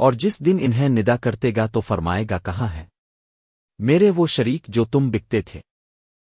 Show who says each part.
Speaker 1: اور جس دن انہیں ندا کرتے گا تو فرمائے گا کہاں ہے؟ میرے وہ شریک جو تم بکتے تھے۔